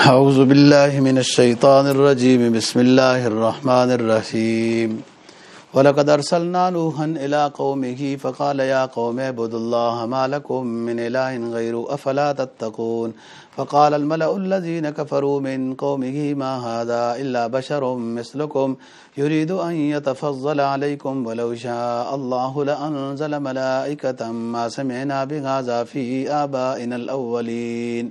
أعوذ بالله من الشيطان الرجيم. بسم الله الرحمن الرحيم. ولقد أرسلنا نوحا إلى قومه فقال يا قوم اعبدوا الله ما لكم من إله غيره أفلا تتقون. فقال الملأ الذين كفروا من قومه ما هذا إلا بشر مثلكم. يريد أن يتفضل عليكم ولو شاء الله لأنزل ملائكة ما سمعنا بهذا في آبائنا الأولين.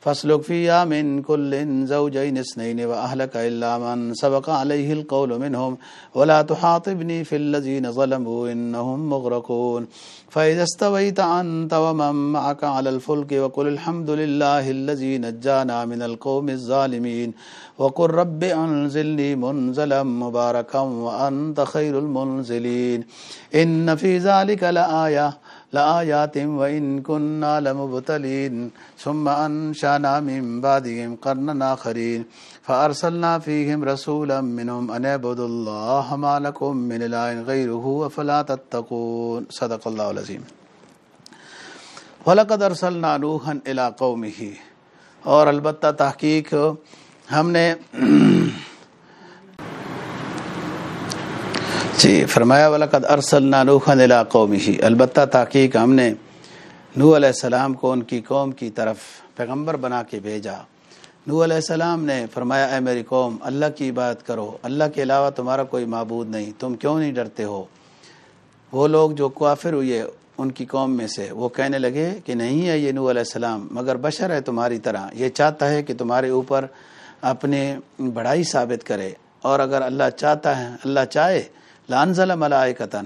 فاسلك فيها من كل زوجين اثنين وأهلك إلا من سبق عليه القول منهم. ولا تحاطبني في الذين ظلموا إنهم مغرقون. فإذا استويت أنت ومن معك على الفلك وقل الحمد لله الذي نجانا من القوم الظالمين. وقل رب أنزلني منزلا مباركا وأنت خير المنزلين. إن في ذلك لآية لآيات وإن كنا لمبتلين ثم أنشأنا من بعدهم قرنا آخرين فأرسلنا فيهم رسولا منهم أن اعبدوا الله ما لكم من إله غيره وفلا تتقون. صدق الله العظيم ولقد أرسلنا نوحا إلى قومه اور البتہ تحقیق ہم نے جی فرمایا، ولقد ارسلنا نوحا الى قومه۔ البتہ تحقیق ہم نے نوح علیہ السلام کو ان کی قوم کی طرف پیغمبر بنا کے بھیجا۔ نوح علیہ السلام نے فرمایا، اے میری قوم، اللہ کی عبادت کرو۔ اللہ کے علاوہ تمہارا کوئی معبود نہیں۔ تم کیوں نہیں ڈرتے ہو؟ وہ لوگ جو کافر ہوئے ان کی قوم میں سے، وہ کہنے لگے کہ نہیں ہے یہ نوح علیہ السلام، مگر بشر ہے تمہاری طرح۔ یہ چاہتا ہے کہ تمہارے اوپر اپنے بڑائی ثابت کرے۔ اور اگر اللہ چاہتا ہے، اللہ چاہے لانزل ملائکتن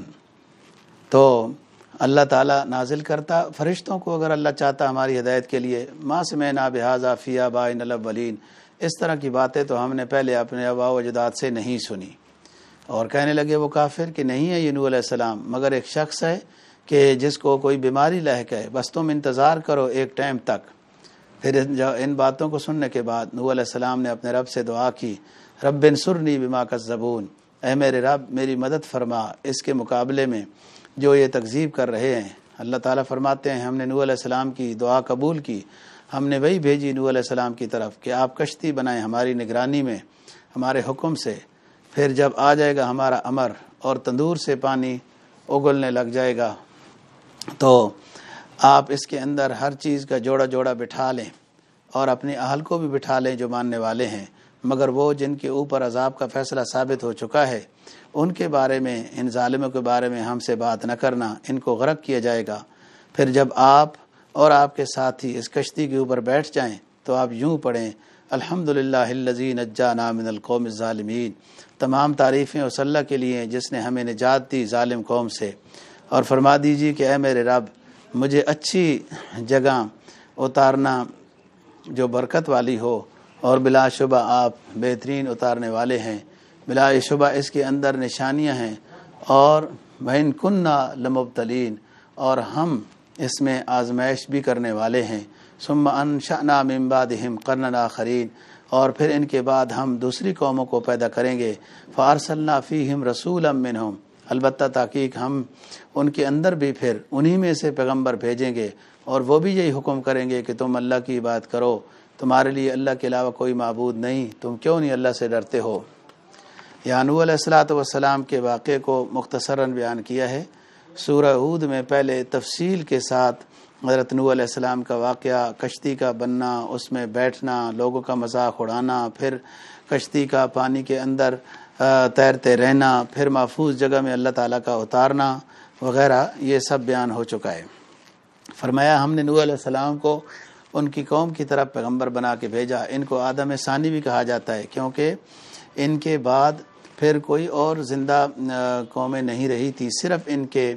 تو اللہ تعالیٰ نازل کرتا، فرشتوں کو اگر اللہ چاہتا ہماری ہدایت کے لیے ماں سے میں نا بحاظہ فیا بائن الاولین۔ اس طرح کی باتیں تو ہم نے پہلے اپنے ابا و اجداد سے نہیں سنی۔ اور کہنے لگے، وہ کافر کہ نہیں ہے یہ نو علیہ السلام، مگر ایک شخص ہے کہ جس کو کوئی بیماری لہک ہے، بس تم انتظار کرو ایک ٹائم تک۔ پھر ان باتوں کو سننے کے بعد نو علیہ السلام نے اپنے رب سے دعا کی، رب سرنی بما کا زبون اے میرے رب، میری مدد فرما۔ اس کے مقابلے میں جو یہ تکذیب کر رہے ہیں، اللہ تعالیٰ فرماتے ہیں، ہم نے نو علیہ السلام کی دعا قبول کی۔ ہم نے وہی بھیجی نو علیہ السلام کی طرف کہ آپ کشتی بنائیں ہماری نگرانی میں، ہمارے حکم سے۔ پھر جب آ جائے گا ہمارا امر اور تندور سے پانی اگلنے لگ جائے گا، تو آپ اس کے اندر ہر چیز کا جوڑا جوڑا بٹھا لیں اور اپنے اہل کو بھی بٹھا لیں جو ماننے والے ہیں۔ مگر وہ جن کے اوپر عذاب کا فیصلہ ثابت ہو چکا ہے، ان کے بارے میں، ان ظالموں کے بارے میں ہم سے بات نہ کرنا، ان کو غرق کیا جائے گا۔ پھر جب آپ اور آپ کے ساتھی اس کشتی کے اوپر بیٹھ جائیں تو آپ یوں پڑھیں الحمد للہ نجا نامن القوم ظالمین تمام تعریفیں اس اللہ کے لیے جس نے ہمیں نجات دی ظالم قوم سے۔ اور فرما دیجیے کہ اے میرے رب، مجھے اچھی جگہ اتارنا جو برکت والی ہو۔ اور بلا شبہ آپ بہترین اتارنے والے ہیں۔ بلا شبہ اس کے اندر نشانیاں ہیں۔ اور بہن کننا لمبتلین اور ہم اس میں آزمائش بھی کرنے والے ہیں۔ ثم انشأنا من بعدهم قرننا آخرین اور پھر ان کے بعد ہم دوسری قوموں کو پیدا کریں گے۔ فارسلنا فیہم رسولا منہم البتہ تحقیق ہم ان کے اندر بھی پھر انہی میں سے پیغمبر بھیجیں گے۔ اور وہ بھی یہی حکم کریں گے کہ تم اللہ کی بات کرو۔ تمہارے لیے اللہ کے علاوہ کوئی معبود نہیں۔ تم کیوں نہیں اللہ سے ڈرتے ہو؟ یانو علیہ السلاۃ والسلام کے واقعے کو مختصراً بیان کیا ہے۔ سورہ عود میں پہلے تفصیل کے ساتھ حضرت نو علیہ السلام کا واقعہ، کشتی کا بننا، اس میں بیٹھنا، لوگوں کا مذاق اڑانا، پھر کشتی کا پانی کے اندر تیرتے رہنا، پھر محفوظ جگہ میں اللہ تعالیٰ کا اتارنا وغیرہ، یہ سب بیان ہو چکا ہے۔ فرمایا، ہم نے نو علیہ السلام کو ان کی قوم کی طرف پیغمبر بنا کے بھیجا۔ ان کو آدم ثانی بھی کہا جاتا ہے، کیونکہ ان کے بعد پھر کوئی اور زندہ قومیں نہیں رہی تھی۔ صرف ان کے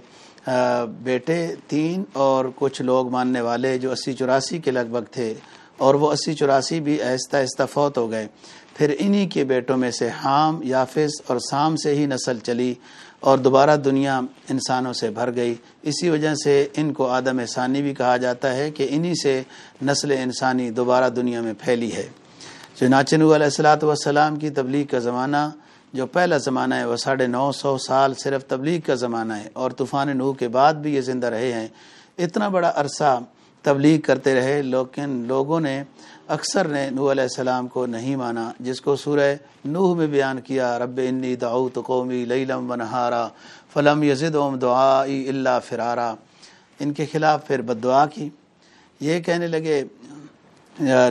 بیٹے تین اور کچھ لوگ ماننے والے جو اسی چوراسی کے لگ بھگ تھے، اور وہ اسی چوراسی بھی آہستہ آہستہ فوت ہو گئے۔ پھر انہی کے بیٹوں میں سے حام یافس اور سام سے ہی نسل چلی اور دوبارہ دنیا انسانوں سے بھر گئی۔ اسی وجہ سے ان کو آدم ثانی بھی کہا جاتا ہے کہ انہی سے نسل انسانی دوبارہ دنیا میں پھیلی ہے۔ چنانچہ نو علیہ السلاۃ والسلام کی تبلیغ کا زمانہ، جو پہلا زمانہ ہے، وہ ساڑھے نو سو سال صرف تبلیغ کا زمانہ ہے اور طوفان نو کے بعد بھی یہ زندہ رہے ہیں۔ اتنا بڑا عرصہ تبلیغ کرتے رہے، لیکن لوگوں نے، اکثر نے نو علیہ السلام کو نہیں مانا، جس کو سورہ نوح میں بیان کیا، رب انی دعوت قومی لیلم و نہارا فلم یزد اوم دعائی اللہ فرارا۔ ان کے خلاف پھر بد دعا کی۔ یہ کہنے لگے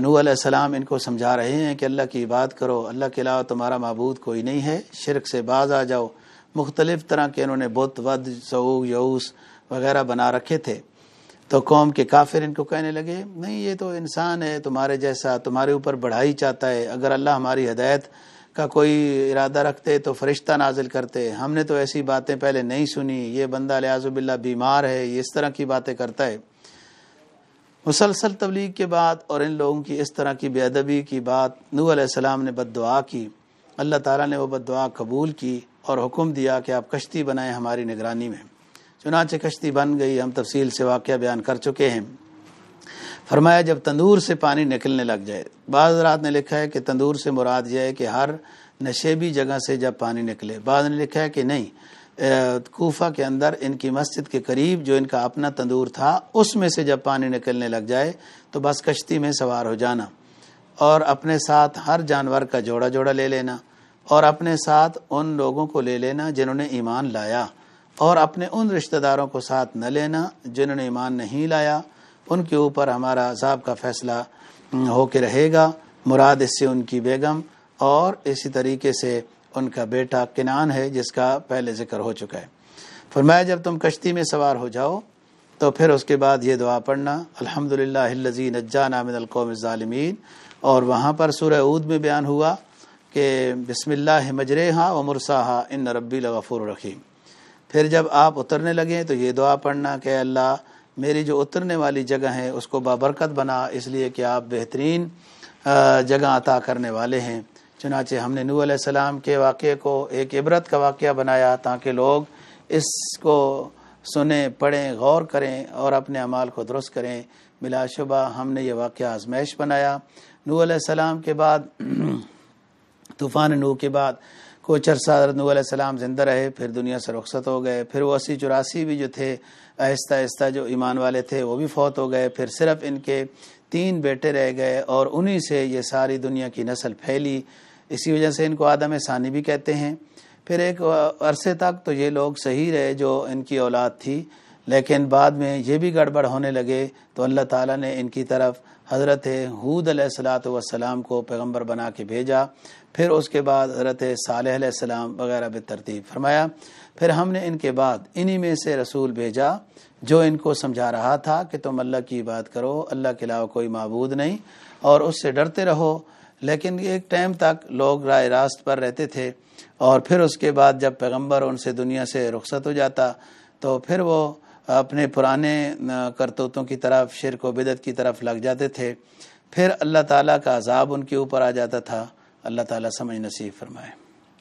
نو علیہ السلام ان کو سمجھا رہے ہیں کہ اللہ کی بات کرو، اللہ کے علاوہ تمہارا معبود کوئی نہیں ہے، شرک سے باز آ جاؤ۔ مختلف طرح کے انہوں نے بت، ود سعو یوس وغیرہ بنا رکھے تھے۔ تو قوم کے کافر ان کو کہنے لگے، نہیں، یہ تو انسان ہے، تمہارے جیسا، تمہارے اوپر بڑھائی چاہتا ہے، اگر اللہ ہماری ہدایت کا کوئی ارادہ رکھتے تو فرشتہ نازل کرتے۔ ہم نے تو ایسی باتیں پہلے نہیں سنی، یہ بندہ لیاز باللہ بیمار ہے، یہ اس طرح کی باتیں کرتا ہے۔ مسلسل تبلیغ کے بعد اور ان لوگوں کی اس طرح کی بے ادبی کی بات نو علیہ السلام نے بد دعا کی۔ اللہ تعالیٰ نے وہ بد دعا قبول کی اور حکم دیا کہ آپ کشتی بنائیں ہماری نگرانی میں۔ چنانچہ کشتی بن گئی، ہم تفصیل سے واقعہ بیان کر چکے ہیں۔ فرمایا، جب تندور سے پانی نکلنے لگ جائے، بعض رات نے لکھا ہے کہ تندور سے مراد یہ ہے کہ ہر نشیبی جگہ سے جب پانی نکلے۔ بعض نے لکھا ہے کہ نہیں کوفہ کے اندر ان کی مسجد کے قریب جو ان کا اپنا تندور تھا، اس میں سے جب پانی نکلنے لگ جائے تو بس کشتی میں سوار ہو جانا۔ اور اپنے ساتھ ہر جانور کا جوڑا جوڑا لے لینا۔ اور اپنے ساتھ ان لوگوں کو لے لینا جنہوں نے ایمان لایا۔ اور اپنے ان رشتہ داروں کو ساتھ نہ لینا جنہوں نے ایمان نہیں لایا، ان کے اوپر ہمارا عذاب کا فیصلہ ہو کے رہے گا۔ مراد اس سے ان کی بیگم اور اسی طریقے سے ان کا بیٹا کنان ہے، جس کا پہلے ذکر ہو چکا ہے۔ فرمایا، جب تم کشتی میں سوار ہو جاؤ تو پھر اس کے بعد یہ دعا پڑھنا الحمد للہ نجانا من القوم ظالمین اور وہاں پر سورہ عود میں بیان ہوا کہ بسم اللہ مجرے ہاں و مرسا ہاں ان ربی الغفور رحیم۔ پھر جب آپ اترنے لگیں تو یہ دعا پڑھنا کہ اللہ، میری جو اترنے والی جگہ ہے اس کو بابرکت بنا، اس لیے کہ آپ بہترین جگہ عطا کرنے والے ہیں۔ چنانچہ ہم نے نو علیہ السلام کے واقعے کو ایک عبرت کا واقعہ بنایا تاکہ لوگ اس کو سنیں، پڑھیں، غور کریں اور اپنے اعمال کو درست کریں۔ بلا شبہ ہم نے یہ واقعہ آزمائش بنایا۔ نو علیہ السلام کے بعد، طوفان نو کے بعد کچھ عرصہ حضرت نو علیہ السلام زندہ رہے، پھر دنیا سے رخصت ہو گئے، پھر وہ اسی چوراسی بھی جو تھے، آہستہ آہستہ جو ایمان والے تھے، وہ بھی فوت ہو گئے، پھر صرف ان کے تین بیٹے رہ گئے اور انہی سے یہ ساری دنیا کی نسل پھیلی۔ اسی وجہ سے ان کو آدم ثانی بھی کہتے ہیں۔ پھر ایک عرصے تک تو یہ لوگ صحیح رہے جو ان کی اولاد تھی، لیکن بعد میں یہ بھی گڑبڑ ہونے لگے۔ تو اللہ تعالیٰ نے ان کی طرف حضرت حود علیہ السلاۃ والسلام کو پیغمبر بنا کے بھیجا، پھر اس کے بعد حضرت صالح علیہ السلام وغیرہ بے ترتیب فرمایا۔ پھر ہم نے ان کے بعد انہی میں سے رسول بھیجا جو ان کو سمجھا رہا تھا کہ تم اللہ کی بات کرو، اللہ کے علاوہ کوئی معبود نہیں، اور اس سے ڈرتے رہو۔ لیکن ایک ٹائم تک لوگ رائے راست پر رہتے تھے، اور پھر اس کے بعد جب پیغمبر ان سے دنیا سے رخصت ہو جاتا، تو پھر وہ اپنے پرانے کرتوتوں کی طرف، شرک و بدت کی طرف لگ جاتے تھے۔ پھر اللہ تعالیٰ کا عذاب ان کے اوپر آ جاتا تھا۔ اللہ تعالیٰ سمجھ نصیب فرمائے۔